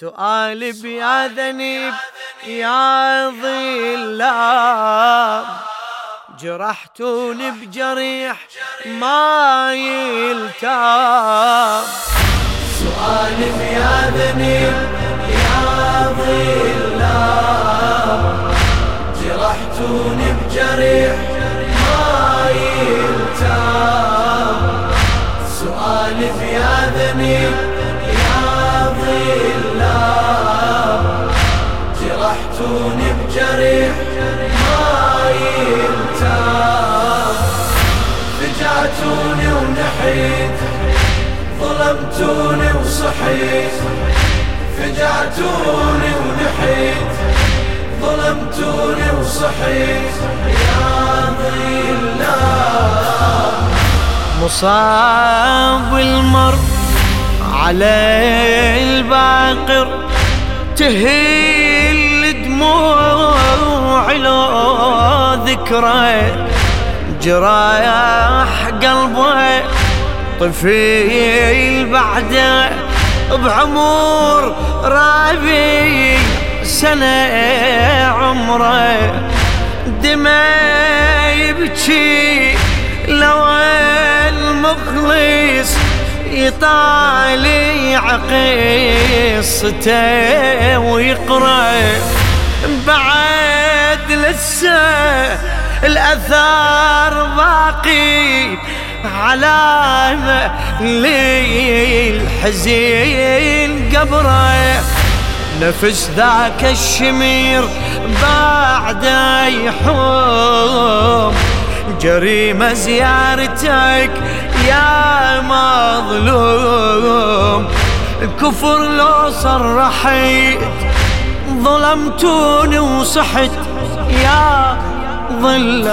سؤالي بياذني يا ظلام. جرحتوني بجريح ما يلتام. سؤالي بياذني يا ظلام. جرحتوني بجريح ظلمتوني وصحيت. فجعتوني ونحيت. ظلمتوني وصحيت. يا ظلا مصاب المر على الباقر. تهيل دموع لو ذكرى جراح قلبه طفيل بعده بعمر رابي سنة عمره. دمى يبكي لو المخلص يطالع قصته ويقرأ. بعد لسه الأثار باقي علامة للحزين قبره. نفس ذاك الشمير بعد يحوم. جريمة زيارتك يا مظلوم. الكفر لو صرحت ظلمتوني وصحت يا ظلمتوني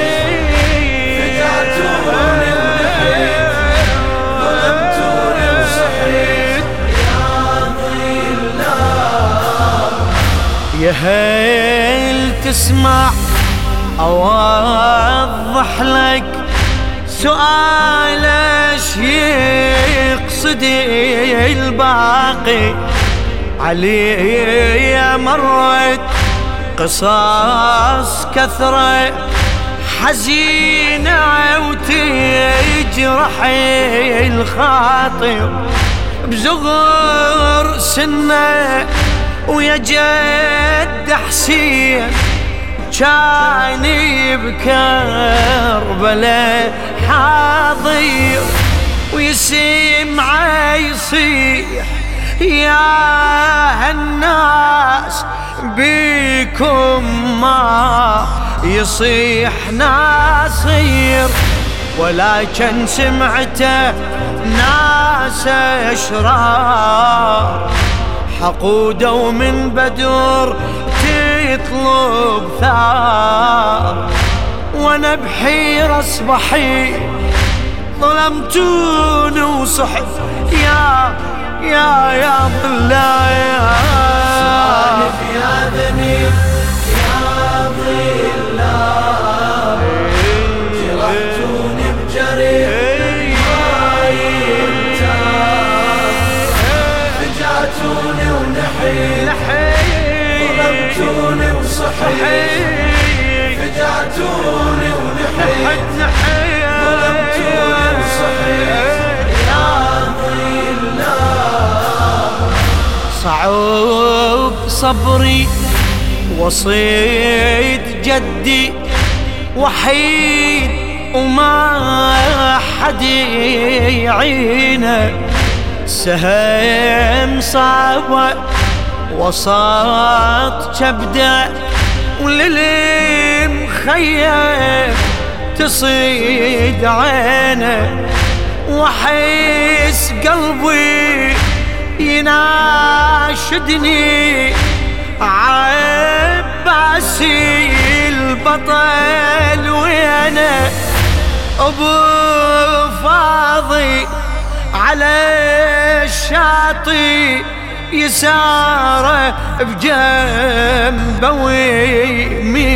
هيل تسمع أوضح لك سؤال إيش يقصد الباقي؟ علي مرت قصص كثرة حزينة وتجرح الخاطر بزغر سنة ويا جد حسين كان بكربلاء حاضر ويسمع يصيح يا هالناس بيكم ما يصيح ناصير ولكن سمعته ناس أشرار. حقوده ومن بدر تطلب ثار. وأنا بحيرة أصبحي ظلمتوني وصحت يا يا يا ضلايا يا ذنيب يا ضلا جرحتوني بجريح ما ينتهى فجعتوني ونحيت ظلمتوني وصحيت. فجعتوني ونحيت. ظلمتوني وصحيت. صعوب صبري وصيت جدي وحيد وما حد يعينه. سهم صعبة وسط كبدة وللمخيم تصيد عينه وأحس قلبي يناشدني. عباسي البطل وينه. أبو فاضي على الشاطئ يساره بجنبه ويمينه.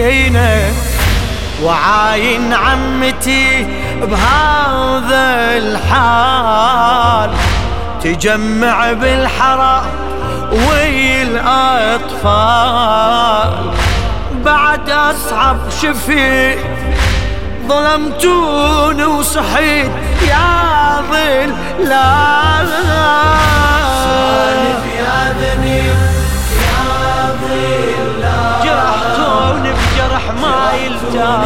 وعاين عمتي بهذا الحال تجمع بالحرام والأطفال. بعد أصعب شفيت ظلمتوني وصحيت يا ظل لا يا ذنيب يا ظل جرحتوني بجرح ما يلتام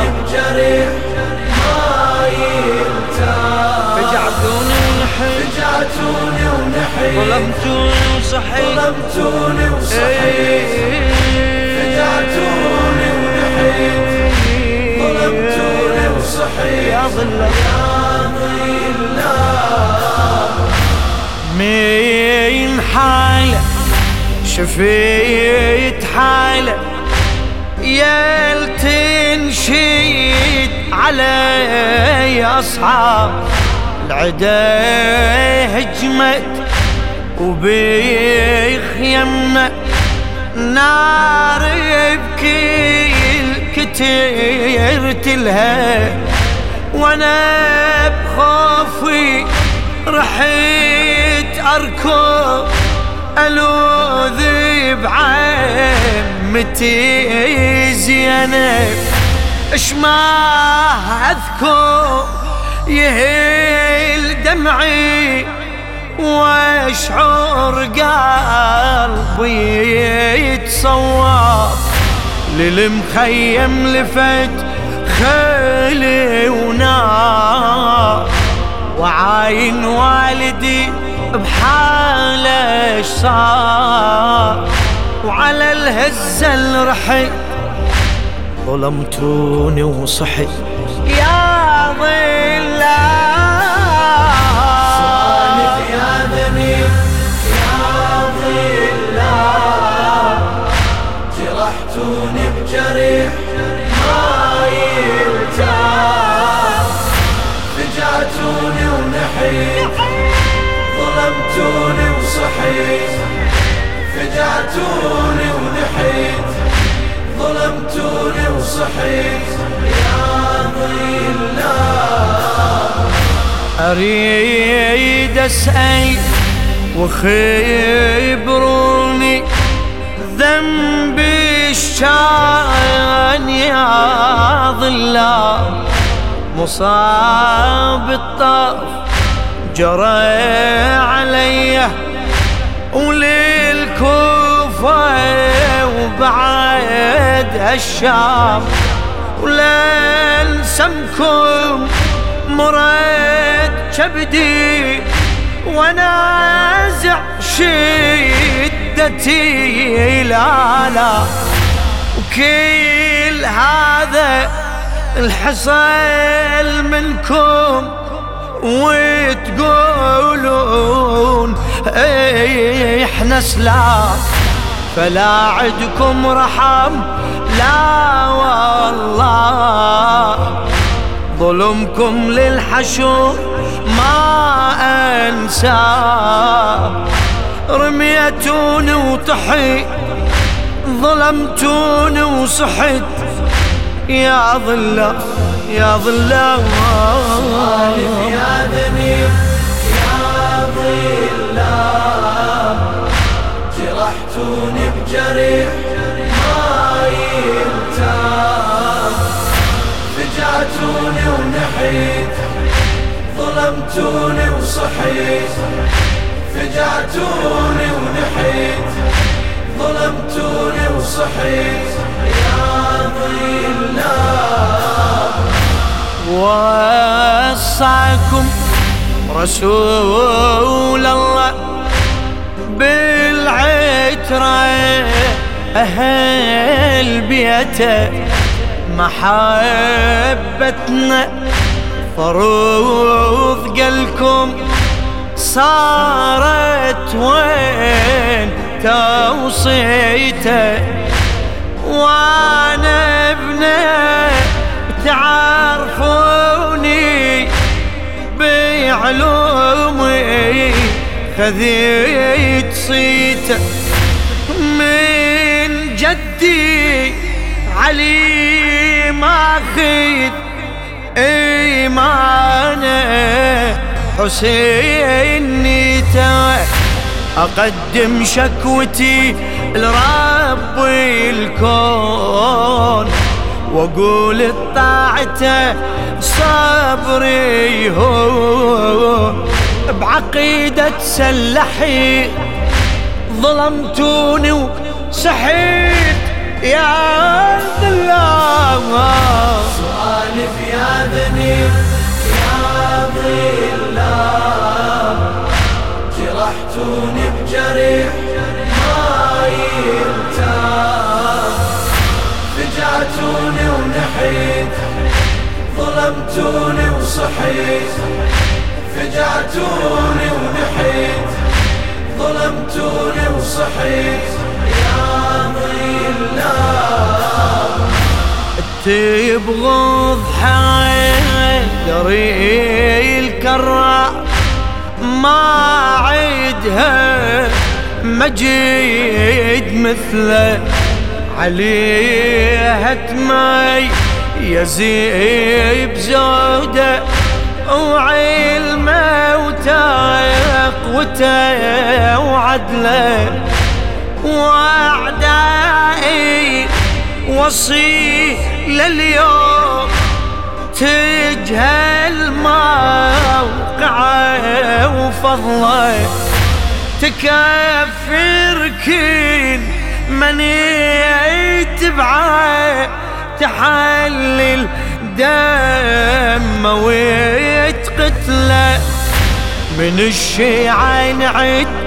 فجعتوني ونحيت فجعتوني ونحيت ظلمتوني وصحيت. ظلمتوني وصحيت. فجعتوني ونحيت ظلمتوني وصحيت يا مين حالة شفيت حالة يا تنشيد علي أصحاب. العدا هجمت وبيخيمنا نار بكل كتير تلها وأنا بخوفي رحيت اركض ألوذ بعمتي زينب. اش ما أذكر يهيل دمعي وأشعر قلبي يتصور. للمخيم لفت خيلي ونار وعاين والدي بحاله صار؟ وعلى الهزة الرحي ظلمتوني وصحي يا ظلال أريد أسأل وخبروني ذنبي الشان يا ظلام؟ مصاب الطرف جرى علي وللكوفة وبعد الشام. ولن سمكم مرد كبدي ونازع شدتي لا لا. وكل هذا الحصل منكم وتقولون إحنا سلام. فلا عدكم رحم. لا والله. ظلمكم للحشو ما أنسى. رميتوني وطحي ظلمتوني وصحت يا ظل يا ظل. يا ذنيب يا ظل. جرحتوني بجريح ما يلتام فجعتوني ونحيت. ظلمتوني وصحيت. فجعتوني ونحيت. ظلمتوني وصحيت. يا ظل وصاكم رسول الله. بالعترة أهل بيته محبتنا فروض قلكم صارت وين توصيته؟ وأنا ابنه تعرفوني علومي خذيت صيته. علي ماخذ إيمانه. حسين أقدم شكوتي لرب الكون. وأقول الطاعته صبري هو. بعقيدة سلحي ظلمتوني وسحيت. يا الله. سؤالي في أذني يا الله. جرحتوني بجريح ما يرتاح فجعتوني ونحيت ظلمتوني وصحيت. فجعتوني ونحيت ظلمتوني وصحيت. يا الله تبغض حيدري الكرة ما عيدها مجيد مثله. عليها تمي يزيب زوده وعلمه وتقوته وعدله. وأعدائي وصي لليوم تجهل موقعه وفضله تكفر كل من يتبعه تحلل دم ويتقتله. من الشيعة نعد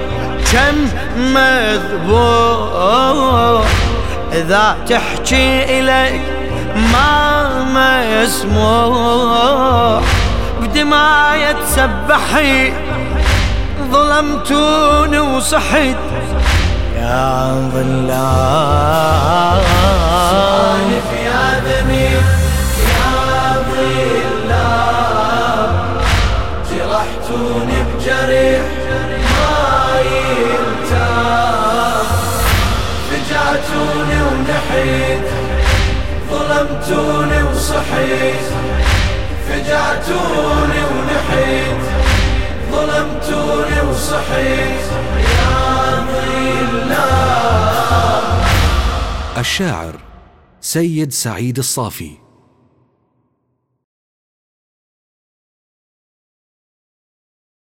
كم مذبوح إذا تحكي إليك ما مسموح بدماية تسبحي ظلمتوني وصحت يا ظلال ونحيت ظلمتوني وصحيت. فجعتوني ونحيت. ظلمتوني وصحيت. يا الله الشاعر سيد سعيد الصافي.